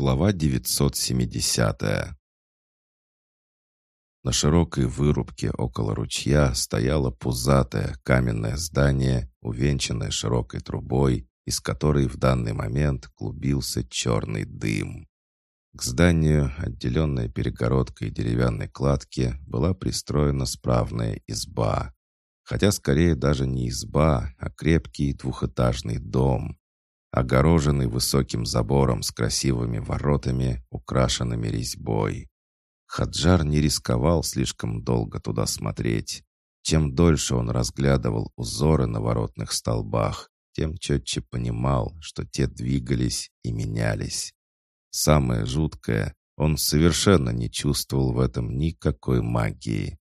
Глава 970 На широкой вырубке около ручья стояло пузатое каменное здание, увенчанное широкой трубой, из которой в данный момент клубился черный дым. К зданию, отделенной перегородкой деревянной кладки, была пристроена справная изба. Хотя скорее даже не изба, а крепкий двухэтажный дом, огороженный высоким забором с красивыми воротами, украшенными резьбой. Хаджар не рисковал слишком долго туда смотреть. Чем дольше он разглядывал узоры на воротных столбах, тем четче понимал, что те двигались и менялись. Самое жуткое, он совершенно не чувствовал в этом никакой магии.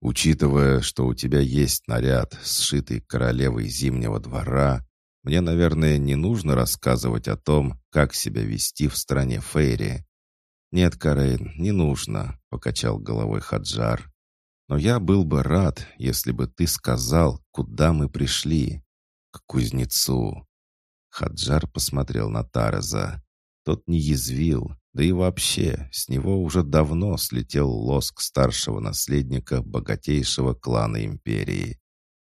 Учитывая, что у тебя есть наряд, сшитый королевой Зимнего двора, мне, наверное, не нужно рассказывать о том, как себя вести в стране Фейри. «Нет, Карейн, не нужно», — покачал головой Хаджар. «Но я был бы рад, если бы ты сказал, куда мы пришли. К кузнецу». Хаджар посмотрел на Тараза. Тот не язвил, да и вообще, с него уже давно слетел лоск старшего наследника богатейшего клана империи.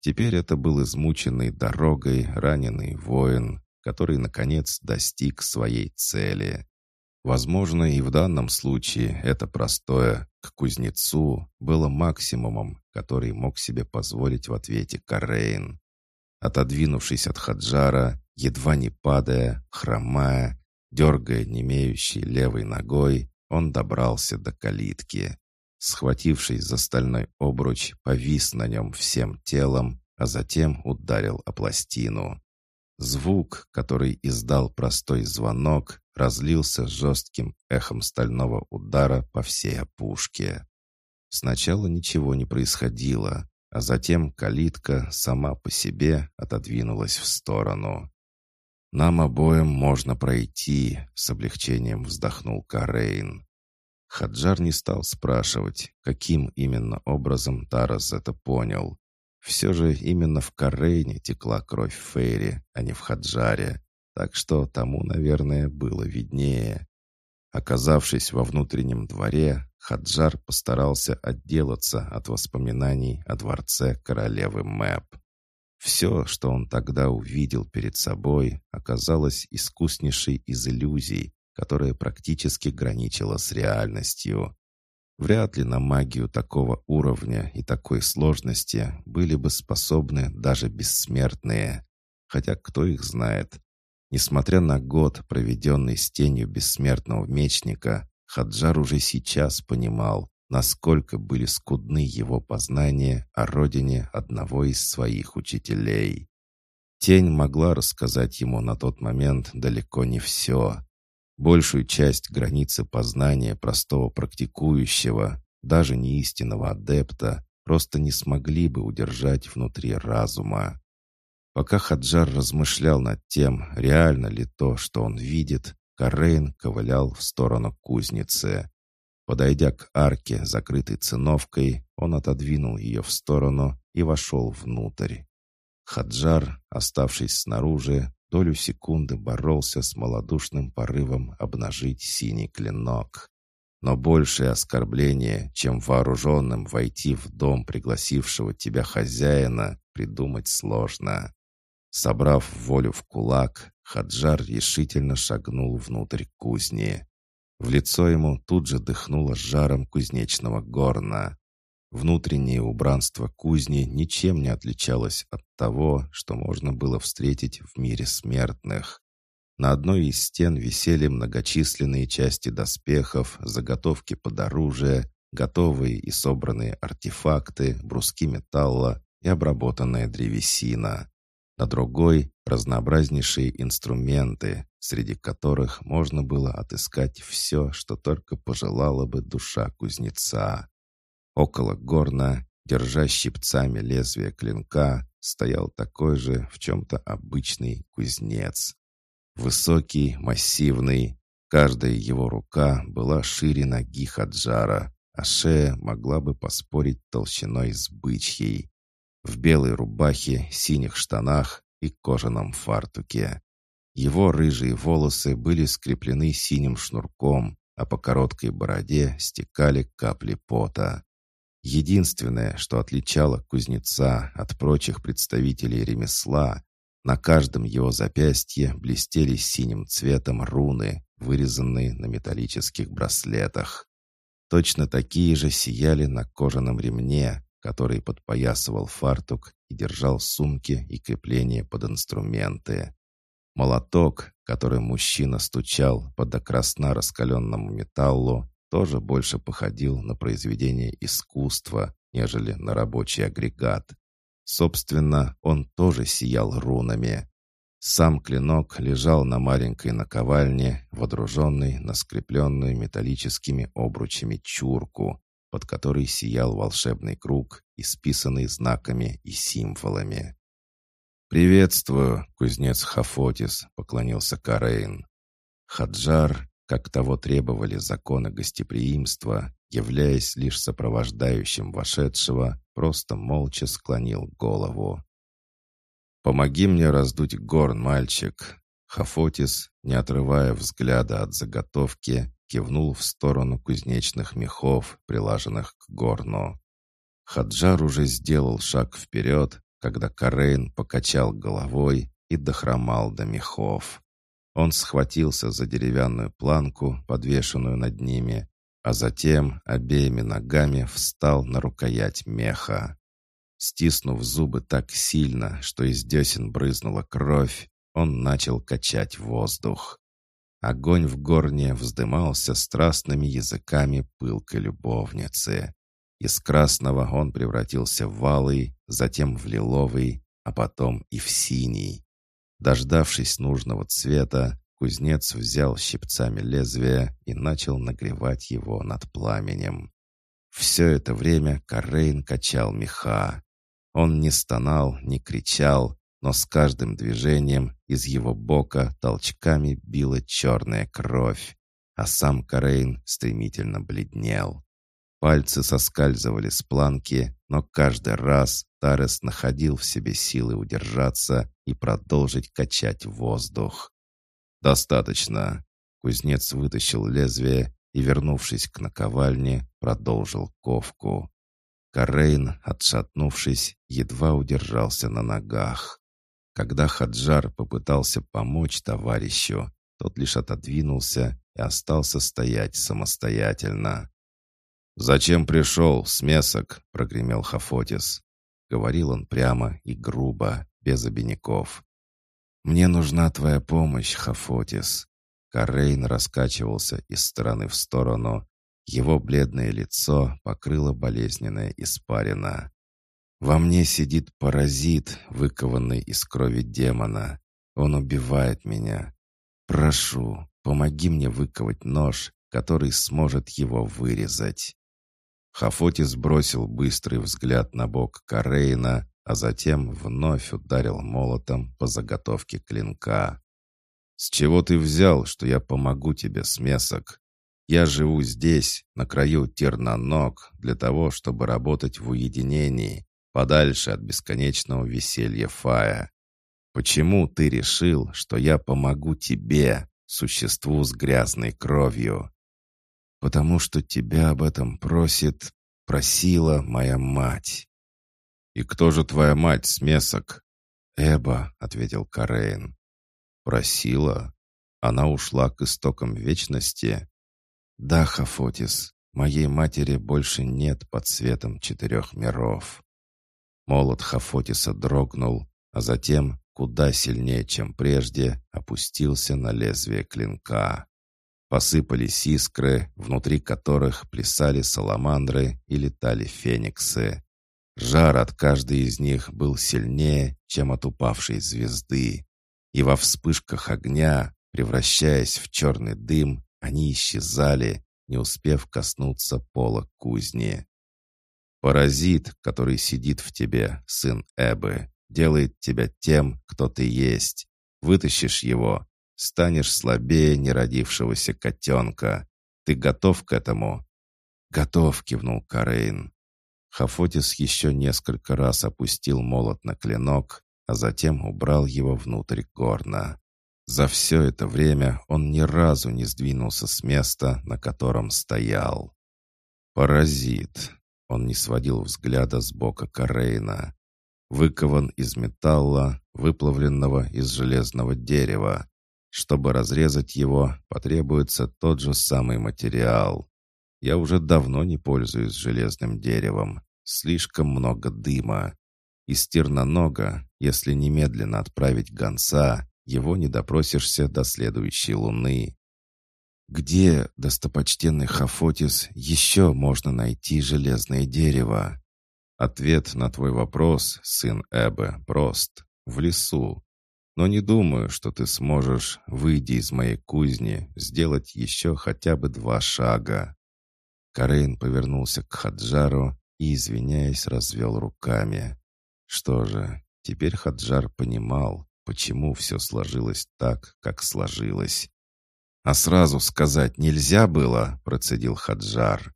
Теперь это был измученный дорогой раненый воин, который, наконец, достиг своей цели. Возможно, и в данном случае это простое «к кузнецу» было максимумом, который мог себе позволить в ответе Карейн. Отодвинувшись от Хаджара, едва не падая, хромая, дергая немеющей левой ногой, он добрался до калитки схватившись за стальной обруч, повис на нем всем телом, а затем ударил о пластину. Звук, который издал простой звонок, разлился жестким эхом стального удара по всей опушке. Сначала ничего не происходило, а затем калитка сама по себе отодвинулась в сторону. «Нам обоим можно пройти», — с облегчением вздохнул Карейн. Хаджар не стал спрашивать, каким именно образом Тарас это понял. Все же именно в Карейне текла кровь Фейри, а не в Хаджаре, так что тому, наверное, было виднее. Оказавшись во внутреннем дворе, Хаджар постарался отделаться от воспоминаний о дворце королевы Мэп. Все, что он тогда увидел перед собой, оказалось искуснейшей из иллюзий, которая практически граничила с реальностью. Вряд ли на магию такого уровня и такой сложности были бы способны даже бессмертные. Хотя кто их знает. Несмотря на год, проведенный с тенью бессмертного мечника, Хаджар уже сейчас понимал, насколько были скудны его познания о родине одного из своих учителей. Тень могла рассказать ему на тот момент далеко не все. Большую часть границы познания простого практикующего, даже не истинного адепта, просто не смогли бы удержать внутри разума. Пока Хаджар размышлял над тем, реально ли то, что он видит, Карейн ковылял в сторону кузницы. Подойдя к арке, закрытой циновкой, он отодвинул ее в сторону и вошел внутрь. Хаджар, оставшись снаружи, долю секунды боролся с малодушным порывом обнажить синий клинок. Но большее оскорбление, чем вооруженным войти в дом пригласившего тебя хозяина, придумать сложно. Собрав волю в кулак, Хаджар решительно шагнул внутрь кузни. В лицо ему тут же дыхнуло жаром кузнечного горна. Внутреннее убранство кузни ничем не отличалось от того, что можно было встретить в мире смертных. На одной из стен висели многочисленные части доспехов, заготовки под оружие, готовые и собранные артефакты, бруски металла и обработанная древесина. На другой — разнообразнейшие инструменты, среди которых можно было отыскать все, что только пожелала бы душа кузнеца. Около горна, держа щипцами лезвие клинка, стоял такой же в чем-то обычный кузнец. Высокий, массивный, каждая его рука была шире ноги Хаджара, а шея могла бы поспорить толщиной с бычьей. В белой рубахе, синих штанах и кожаном фартуке. Его рыжие волосы были скреплены синим шнурком, а по короткой бороде стекали капли пота. Единственное, что отличало кузнеца от прочих представителей ремесла, на каждом его запястье блестели синим цветом руны, вырезанные на металлических браслетах. Точно такие же сияли на кожаном ремне, который подпоясывал фартук и держал сумки и крепления под инструменты. Молоток, которым мужчина стучал по до красна раскаленному металлу, тоже больше походил на произведение искусства, нежели на рабочий агрегат. Собственно, он тоже сиял рунами. Сам клинок лежал на маленькой наковальне, водруженной на скрепленную металлическими обручами чурку, под которой сиял волшебный круг, исписанный знаками и символами. «Приветствую, кузнец Хафотис», — поклонился Карейн. Хаджар, как того требовали законы гостеприимства, являясь лишь сопровождающим вошедшего, просто молча склонил голову. «Помоги мне раздуть горн, мальчик!» Хафотис, не отрывая взгляда от заготовки, кивнул в сторону кузнечных мехов, прилаженных к горну. Хаджар уже сделал шаг вперед, когда Карейн покачал головой и дохромал до мехов. Он схватился за деревянную планку, подвешенную над ними, а затем обеими ногами встал на рукоять меха. Стиснув зубы так сильно, что из десен брызнула кровь, он начал качать воздух. Огонь в горне вздымался страстными языками пылкой любовницы. Из красного он превратился в валый, затем в лиловый, а потом и в синий. Дождавшись нужного цвета, Кузнец взял щипцами лезвие и начал нагревать его над пламенем. Все это время Карейн качал меха. Он не стонал, не кричал, но с каждым движением из его бока толчками била черная кровь, а сам Карейн стремительно бледнел. Пальцы соскальзывали с планки, но каждый раз Тарес находил в себе силы удержаться и продолжить качать воздух. «Достаточно». Кузнец вытащил лезвие и, вернувшись к наковальне, продолжил ковку. Карейн, отшатнувшись, едва удержался на ногах. Когда Хаджар попытался помочь товарищу, тот лишь отодвинулся и остался стоять самостоятельно. «Зачем пришел, смесок?» — прогремел Хафотис. Говорил он прямо и грубо, без обиняков. «Мне нужна твоя помощь, Хафотис». Карейн раскачивался из стороны в сторону. Его бледное лицо покрыло болезненная испарина. «Во мне сидит паразит, выкованный из крови демона. Он убивает меня. Прошу, помоги мне выковать нож, который сможет его вырезать». Хафотис бросил быстрый взгляд на бок Карейна, а затем вновь ударил молотом по заготовке клинка. «С чего ты взял, что я помогу тебе, смесок? Я живу здесь, на краю терноног, для того, чтобы работать в уединении, подальше от бесконечного веселья Фая. Почему ты решил, что я помогу тебе, существу с грязной кровью?» «Потому что тебя об этом просит, просила моя мать». «И кто же твоя мать, смесок?» «Эба», — ответил Карейн. «Просила? Она ушла к истокам вечности?» «Да, Хафотис, моей матери больше нет под светом четырех миров». Молот Хафотиса дрогнул, а затем, куда сильнее, чем прежде, опустился на лезвие клинка. Посыпались искры, внутри которых плясали саламандры и летали фениксы. Жар от каждой из них был сильнее, чем от упавшей звезды. И во вспышках огня, превращаясь в черный дым, они исчезали, не успев коснуться пола кузни. Паразит, который сидит в тебе, сын Эбы, делает тебя тем, кто ты есть. Вытащишь его, станешь слабее неродившегося котенка. Ты готов к этому?» «Готов», — кивнул Карейн. Хафотис еще несколько раз опустил молот на клинок, а затем убрал его внутрь горна. За все это время он ни разу не сдвинулся с места, на котором стоял. «Паразит!» — он не сводил взгляда с бока Карейна. «Выкован из металла, выплавленного из железного дерева. Чтобы разрезать его, потребуется тот же самый материал. Я уже давно не пользуюсь железным деревом. Слишком много дыма. Из Тернонога, если немедленно отправить гонца, его не допросишься до следующей луны. Где, достопочтенный Хафотис, еще можно найти железное дерево? Ответ на твой вопрос, сын Эбе, прост. В лесу. Но не думаю, что ты сможешь, выйдя из моей кузни, сделать еще хотя бы два шага. Карейн повернулся к Хаджару и, извиняясь, развел руками. Что же, теперь Хаджар понимал, почему все сложилось так, как сложилось. «А сразу сказать нельзя было?» — процедил Хаджар.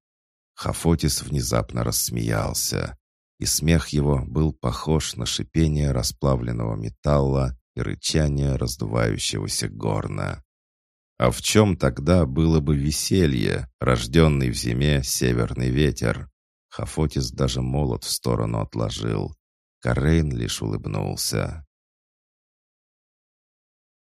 Хафотис внезапно рассмеялся, и смех его был похож на шипение расплавленного металла и рычание раздувающегося горна. А в чем тогда было бы веселье, рожденный в зиме северный ветер? Хафотис даже молот в сторону отложил. Карейн лишь улыбнулся.